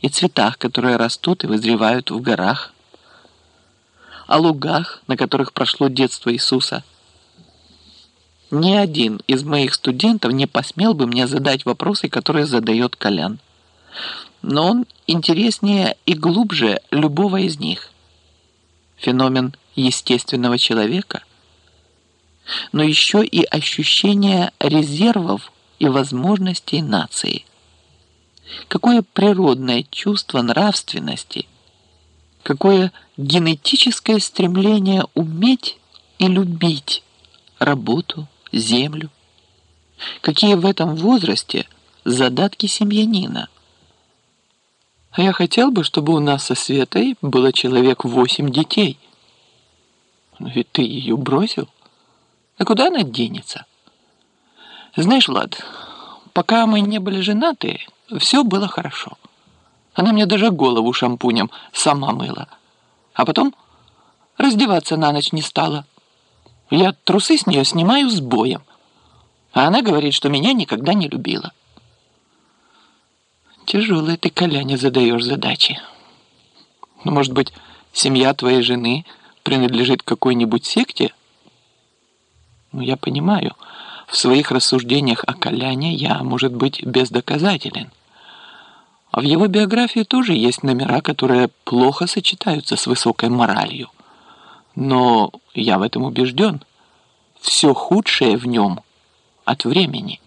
и цветах, которые растут и вызревают в горах, о лугах, на которых прошло детство Иисуса. Ни один из моих студентов не посмел бы мне задать вопросы, которые задает Колян. Но он интереснее и глубже любого из них. Феномен естественного человека, но еще и ощущение резервов и возможностей нации. Какое природное чувство нравственности, какое генетическое стремление уметь и любить работу, землю. Какие в этом возрасте задатки семьянина. А я хотел бы, чтобы у нас со Светой было человек восемь детей. Но ведь ты ее бросил. А куда она денется? Знаешь, Влад, пока мы не были женаты, все было хорошо. Она мне даже голову шампунем сама мыла. А потом раздеваться на ночь не стала. Я трусы с нее снимаю с боем. А она говорит, что меня никогда не любила. Тяжелые ты, Коляне, задаешь задачи. Ну, может быть, семья твоей жены принадлежит какой-нибудь секте? Ну, я понимаю, в своих рассуждениях о Коляне я, может быть, бездоказателен. А в его биографии тоже есть номера, которые плохо сочетаются с высокой моралью. Но я в этом убежден. Все худшее в нем от времени.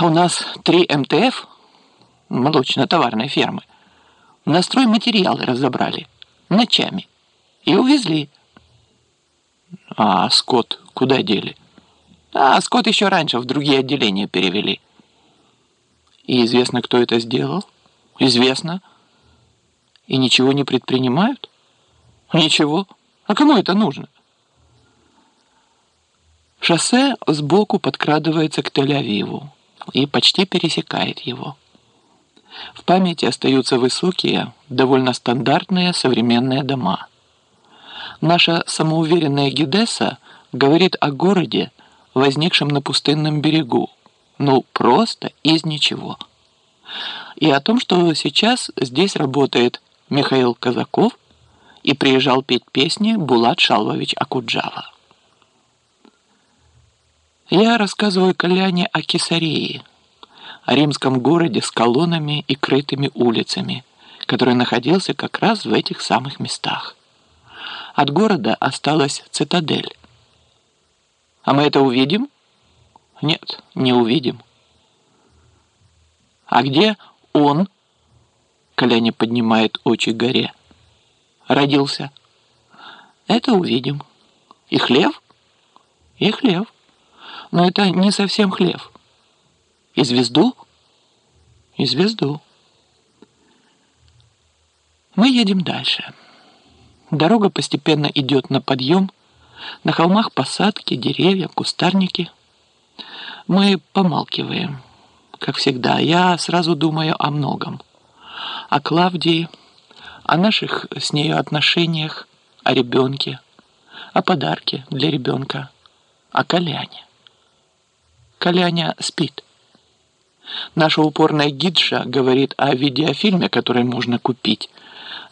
У нас три МТФ, молочно-товарной фермы, настрой материалы разобрали ночами и увезли. А скот куда дели? А скот еще раньше в другие отделения перевели. И известно, кто это сделал? Известно. И ничего не предпринимают? Ничего. А кому это нужно? Шоссе сбоку подкрадывается к Тель-Авиву и почти пересекает его. В памяти остаются высокие, довольно стандартные современные дома. Наша самоуверенная Гидесса говорит о городе, возникшем на пустынном берегу, ну просто из ничего. И о том, что сейчас здесь работает Михаил Казаков и приезжал петь песни Булат Шалвович Акуджава. Я рассказываю Коляне о Кесарии, о римском городе с колоннами и крытыми улицами, который находился как раз в этих самых местах. От города осталась цитадель. А мы это увидим? Нет, не увидим. А где он? Коляне поднимает очи к горе. Родился. Это увидим. И хлев? И хлев. Но это не совсем хлев. И звезду? И звезду. Мы едем дальше. Дорога постепенно идет на подъем. На холмах посадки, деревья, кустарники. Мы помалкиваем. Как всегда, я сразу думаю о многом. О Клавдии, о наших с нею отношениях, о ребенке, о подарке для ребенка, о Коляне. Коляня спит. Наша упорная гиджа говорит о видеофильме, который можно купить.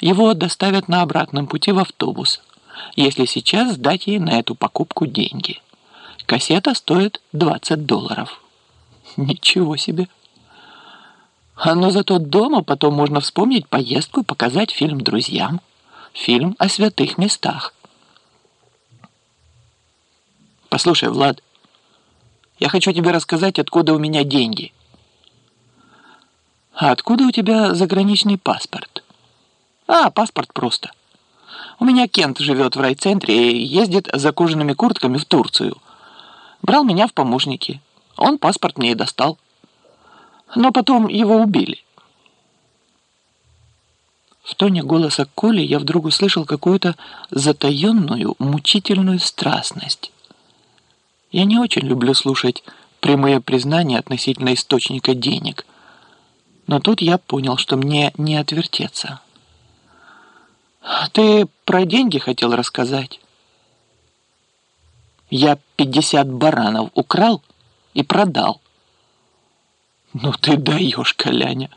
Его доставят на обратном пути в автобус, если сейчас сдать ей на эту покупку деньги. Кассета стоит 20 долларов. Ничего себе. Но зато дома потом можно вспомнить поездку и показать фильм друзьям. Фильм о святых местах. Послушай, Влад, я хочу тебе рассказать, откуда у меня деньги. А откуда у тебя заграничный паспорт? А, паспорт просто. У меня Кент живет в райцентре и ездит за кожаными куртками в Турцию. Брал меня в помощники. Он паспорт мне и достал. Но потом его убили. В тоне голоса Коли я вдруг услышал какую-то затаенную, мучительную страстность. Я не очень люблю слушать прямые признания относительно источника денег – но тут я понял, что мне не отвертеться. Ты про деньги хотел рассказать? Я 50 баранов украл и продал. Ну ты даешь, Коляня.